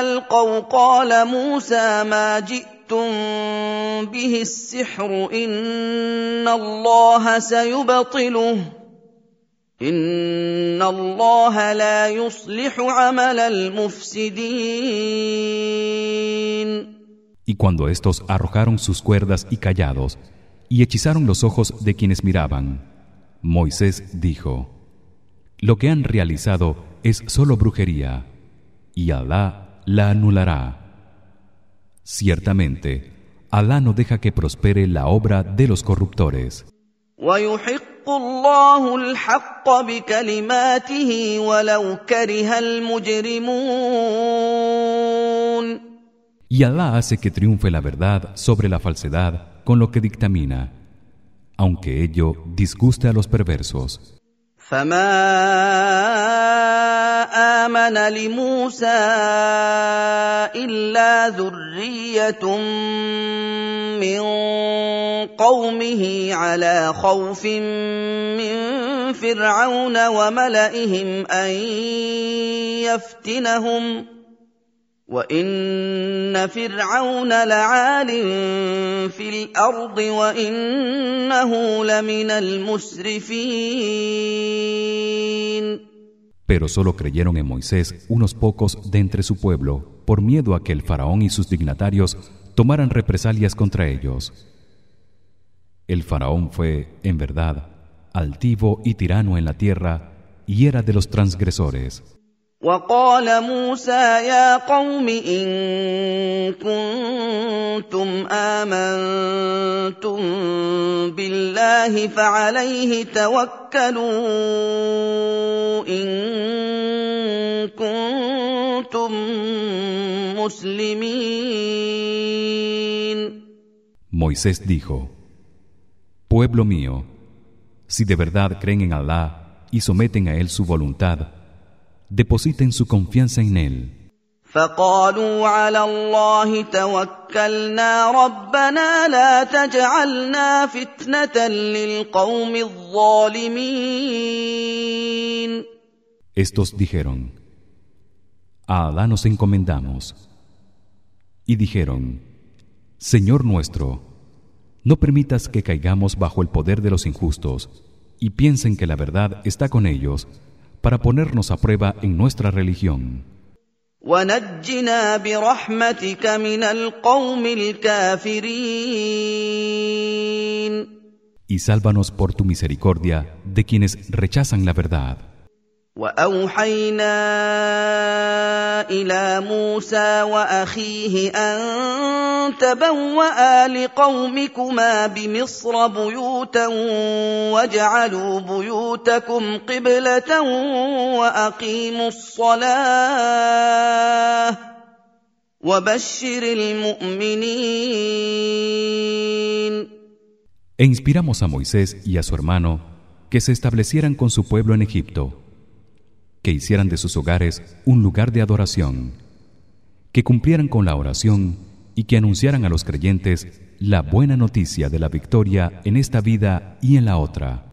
القوا قال موسى ما جئتم به السحر ان الله سيبطله ان الله لا يصلح عمل المفسدين Y cuando estos arrojaron sus cuerdas y callados y hechizaron los ojos de quienes miraban, Moisés dijo: lo que han realizado es solo brujería y Alá la anulará. Ciertamente, Alá no deja que prospere la obra de los corruptores. Y Alá hace que triunfe la verdad sobre la falsedad con lo que dictamina, aunque ello disguste a los perversos. فما امن لموسى الا ذريه من قومه على خوف من فرعون وملئهم ان يفتنهم وان فرعون لعال في الارض وانه لمن المسرفين Pero solo creyeron en Moisés unos pocos de entre su pueblo por miedo a que el faraón y sus dignatarios tomaran represalias contra ellos. El faraón fue, en verdad, altivo y tirano en la tierra y era de los transgresores. وقال موسى يا قوم ان كنتم امنتم بالله فعليه توكلوا ان كنتم مسلمين Moisés dijo Pueblo mío si de verdad creen en Allah y someten a él su voluntad depositen su confianza en él. فقالوا على الله توكلنا ربنا لا تجعلنا فتنة للقوم الظالمين Estos dijeron A Alá nos encomendamos y dijeron Señor nuestro no permitas que caigamos bajo el poder de los injustos y piensen que la verdad está con ellos para ponernos a prueba en nuestra religión. Y sálvanos por tu misericordia de quienes rechazan la verdad. وأوحينا إلى موسى وأخيه أن تبوأ لقومكما بمصر بيوتا واجعلوا بيوتكم قبلة وأقيموا الصلاة وبشر المؤمنين. E inspiramos a Moisés y a su hermano que se establecieran con su pueblo en Egipto. Que hicieran de sus hogares un lugar de adoración que cumplieran con la oración y que anunciaran a los creyentes la buena noticia de la victoria en esta vida y en la otra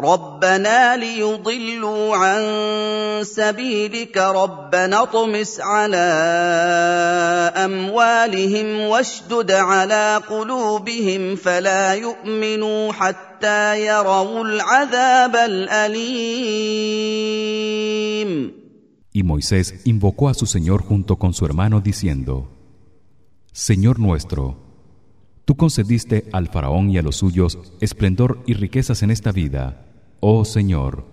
ربنا ليضلوا عن سبيلك ربنا اطمس على اموالهم واشدد على قلوبهم فلا يؤمنوا حتى يروا العذاب الاليم Y Moisés invocó a su Señor junto con su hermano diciendo Señor nuestro tú concediste al faraón y a los suyos esplendor y riquezas en esta vida oh Señor,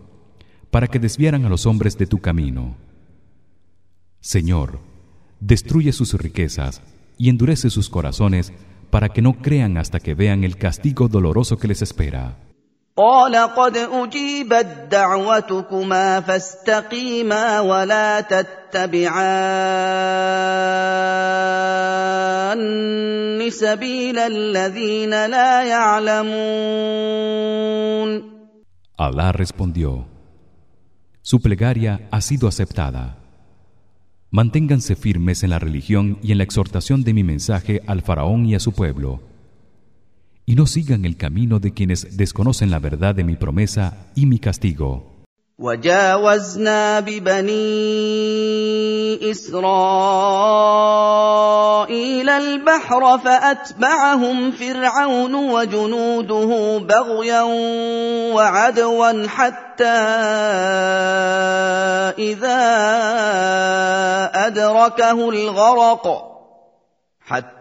para que desviaran a los hombres de tu camino. Señor, destruye sus riquezas y endurece sus corazones para que no crean hasta que vean el castigo doloroso que les espera. Alá respondió Su plegaria ha sido aceptada. Manténganse firmes en la religión y en la exhortación de mi mensaje al faraón y a su pueblo y no sigan el camino de quienes desconocen la verdad de mi promesa y mi castigo وجاوزنا ببني إسرائيل البحر فأتبعهم فرعون وجنوده بغيا وعدوا حتى إذا أدركه الغرق حتى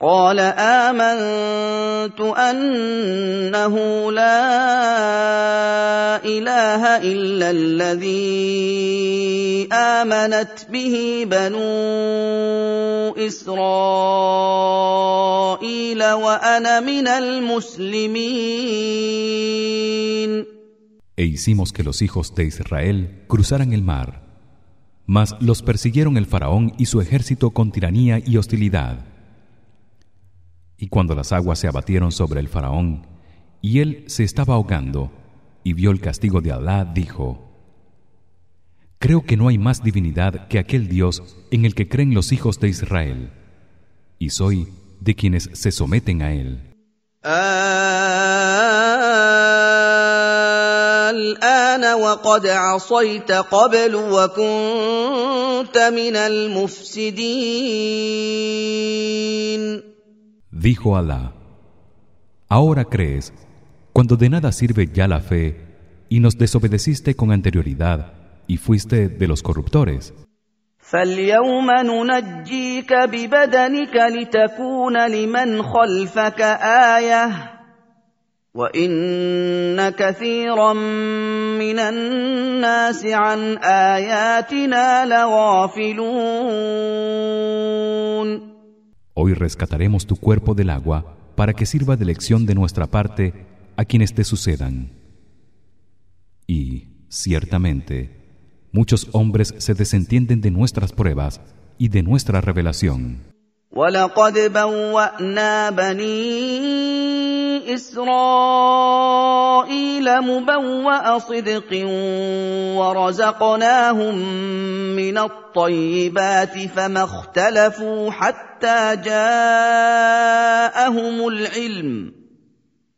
قال امنت انه لا اله الا الذي امنت به بنو اسرائيل وانا من المسلمين E hicimos que los hijos de Israel cruzaran el mar mas los persiguieron el faraón y su ejército con tiranía y hostilidad Y cuando las aguas se abatieron sobre el faraón y él se estaba ahogando y vio el castigo de Alá, dijo: Creo que no hay más divinidad que aquel Dios en el que creen los hijos de Israel, y soy de quienes se someten a él. Dijo Alá: Ahora crees cuando de nada sirve ya la fe y nos desobedeciste con anterioridad y fuiste de los corruptores. فاليوم ننجيك ببدنك لتكون لمن خلفك آية وإن كثيرا من الناس عن آياتنا لغافلون Hoy rescataremos tu cuerpo del agua para que sirva de lección de nuestra parte a quienes te sucedan. Y ciertamente muchos hombres se desentienden de nuestras pruebas y de nuestra revelación. إسرائيل مبوأ صدق ورزقناهم من الطيبات فما اختلفوا حتى جاءهم العلم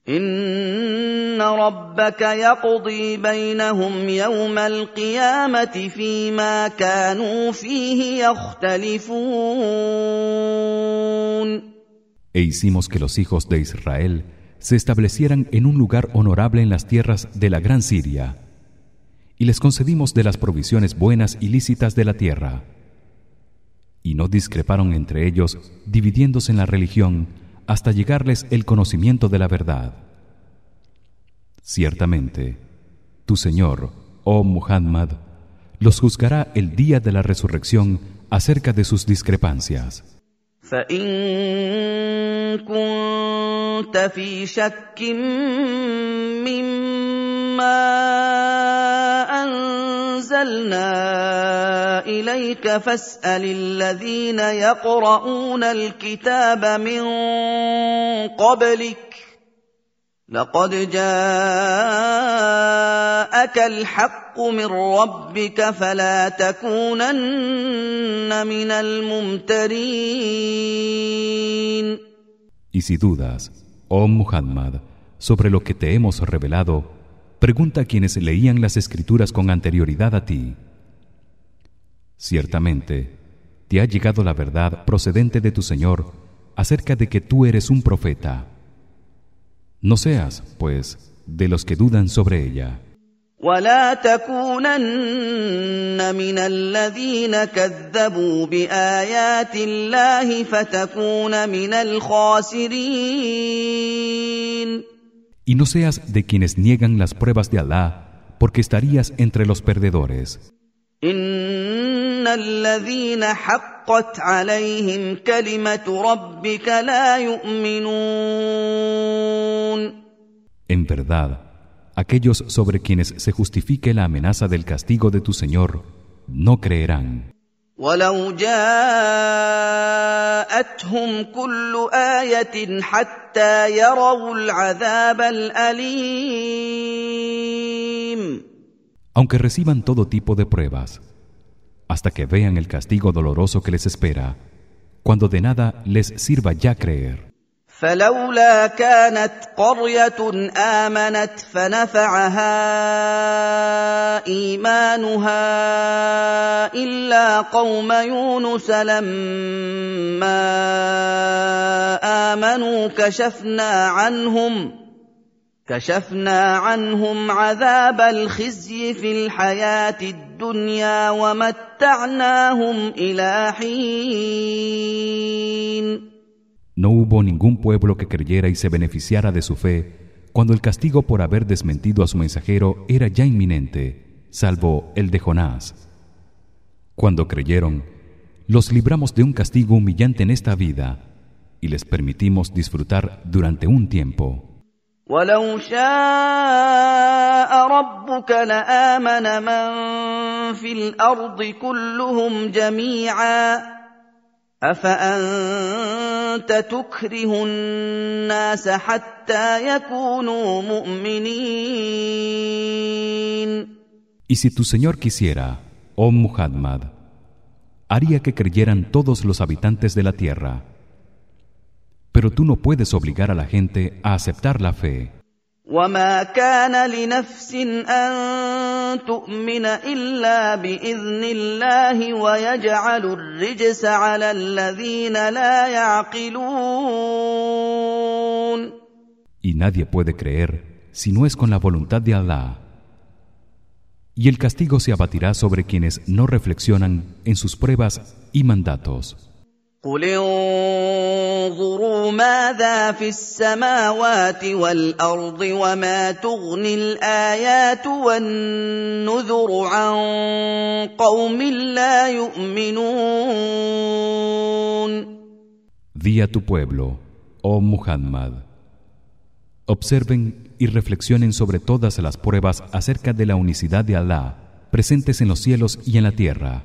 ان ربك يقضي بينهم يوم القيامه فيما كانوا فيه يختلفون E hicimos que los hijos de Israel se establecieran en un lugar honorable en las tierras de la gran Siria y les concedimos de las provisiones buenas y lícitas de la tierra y no discreparon entre ellos dividiéndose en la religión hasta llegarles el conocimiento de la verdad ciertamente Tu Señor, oh Muhammad, los juzgará el día de la resurrección acerca de sus discrepancias. أنزلنا إليك فاسأل الذين يقرؤون الكتاب من قبلك. لقد جاءك الحق من ربك فلا تكونن من الممترين. Y si dudas, oh Muhammad, sobre lo que te hemos revelado, Pregunta a quienes leían las escrituras con anterioridad a ti. Ciertamente, te ha llegado la verdad procedente de tu Señor acerca de que tú eres un profeta. No seas, pues, de los que dudan sobre ella. Y no seas de quienes niegan las pruebas de Alá porque estarías entre los perdedores. En verdad aquellos sobre quienes se justifique la amenaza del castigo de tu Señor no creerán ولو جاءتهم كل ايه حتى يروا العذاب الاليم aunque reciban todo tipo de pruebas hasta que vean el castigo doloroso que les espera cuando de nada les sirva ya creer فلولا كانت قرية آمنت فنفعها إيمانها إلا قوم يونس لما آمنوا كشفنا عنهم كشفنا عنهم عذاب الخزي في الحياة الدنيا ومتعناهم إلى حين No hubo ningún pueblo que creyera y se beneficiara de su fe cuando el castigo por haber desmentido a su mensajero era ya inminente, salvo el de Jonás. Cuando creyeron, los libramos de un castigo humillante en esta vida y les permitimos disfrutar durante un tiempo. Y si tu Señor quisiera, oh Muhammad, haría que creyeran todos los habitantes de la tierra. Pero tú no puedes obligar a la gente a aceptar la fe. وما كان لنفس ان تؤمن الا باذن الله ويجعل الرجس على الذين لا يعقلون Y nadie puede creer si no es con la voluntad de Allah. Y el castigo se abatirá sobre quienes no reflexionan en sus pruebas y mandatos. قل انظروا ماذا في السماوات والارض وما تغني الايات والنذر عن قوم لا يؤمنون Di a tu pueblo, oh Muhammad, observen y reflexionen sobre todas las pruebas acerca de la unicidad de Allah presentes en los cielos y en la tierra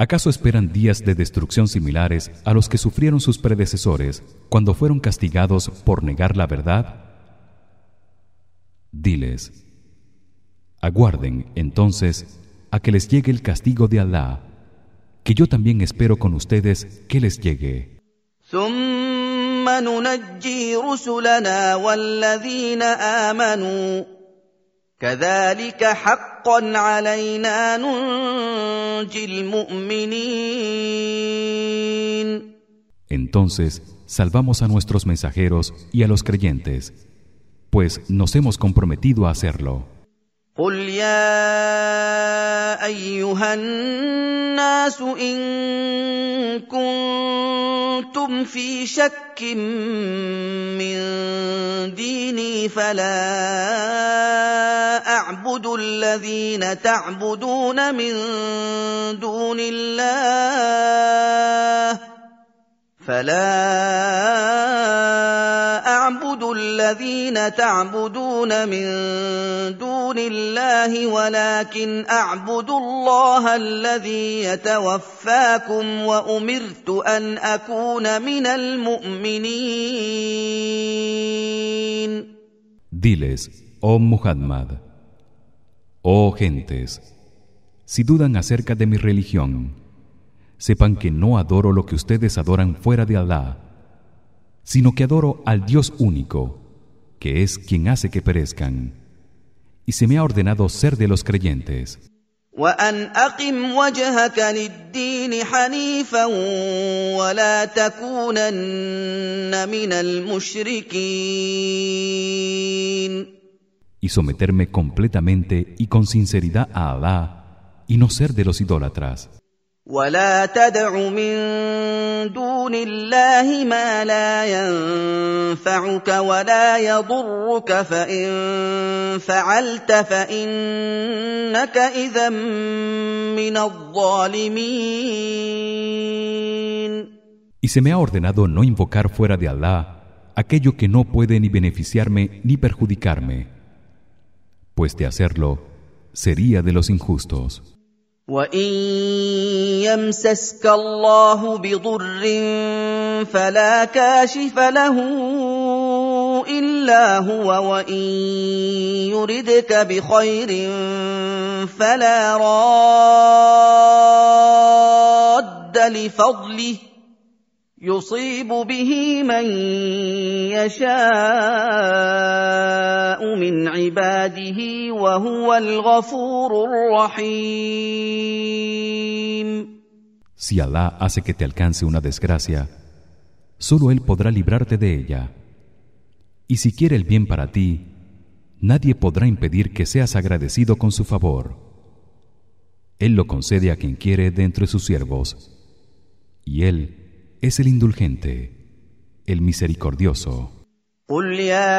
¿Acaso esperan días de destrucción similares a los que sufrieron sus predecesores cuando fueron castigados por negar la verdad? Diles: Aguarden entonces a que les llegue el castigo de Alá, que yo también espero con ustedes que les llegue. كذلك حقا علينا ننجي المؤمنين Entonces salvamos a nuestros mensajeros y a los creyentes pues nos hemos comprometido a hacerlo قل يا ايها الناس ان كنتم في شك من ديني فلا اعبد الذين تعبدون من دون الله فلا اعبد الذين تعبدون من دون الله ولكن اعبد الله الذي يتوفاكم وامرت ان اكون من المؤمنين. Diles, oh Muhammad, oh gentes, si dudan acerca de mi religión, sepan que no adoro lo que ustedes adoran fuera de Allah, sino que adoro al Dios único, que es quien hace que perezcan. Y se me ha ordenado ser de los creyentes. وان اقم وجهك للدين حنيفا ولا تكونن من المشركين Y someterme completamente y con sinceridad a Allah y no ser de los idólatras. ولا تدع من دون الله ما لا ينفعك ولا يضرك فان فعلت فانك اذا من الظالمين Y se me ha ordenado no invocar fuera de Allah aquello que no puede ni beneficiarme ni perjudicarme, pues de hacerlo sería de los injustos. وان يمسسك الله بضر فلا كاشف له الا هو وان يردك بخير فلا راد لفضله يصيب به من يشاء من عباده وهو الغفور الرحيم Si Allah hace que te alcance una desgracia, solo él podrá librarte de ella. Y si quiere el bien para ti, nadie podrá impedir que seas agradecido con su favor. Él lo concede a quien quiere de entre sus siervos, y él es el indulgente, el misericordioso. قل يا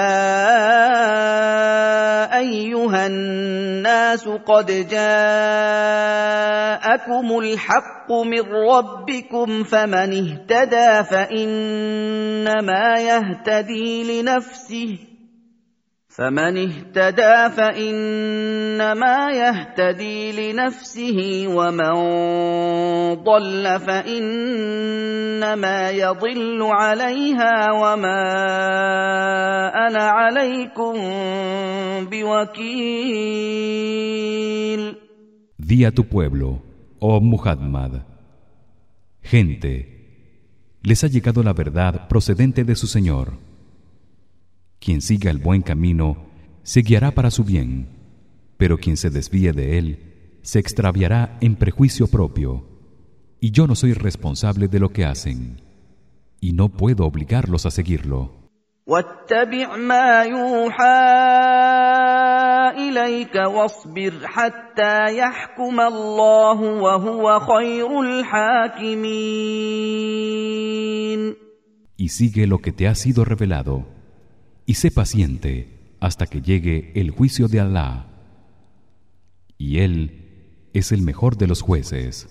ايها الناس قد جاءكم الحق من ربكم فمن اهتدى فانما يهتدي لنفسه فمن اهتدى فانما يهتدي لنفسه ومن ضل فانما يضل عليها وما انا عليكم بوكيل Di a tu pueblo, oh Muhammad, gente, les ha llegado la verdad procedente de su Señor. Quien siga el buen camino se guiará para su bien, pero quien se desvíe de él se extraviará en prejuicio propio, y yo no soy responsable de lo que hacen, y no puedo obligarlos a seguirlo. Y sigue lo que te ha sido revelado y sé paciente hasta que llegue el juicio de Allah. Y él es el mejor de los jueces.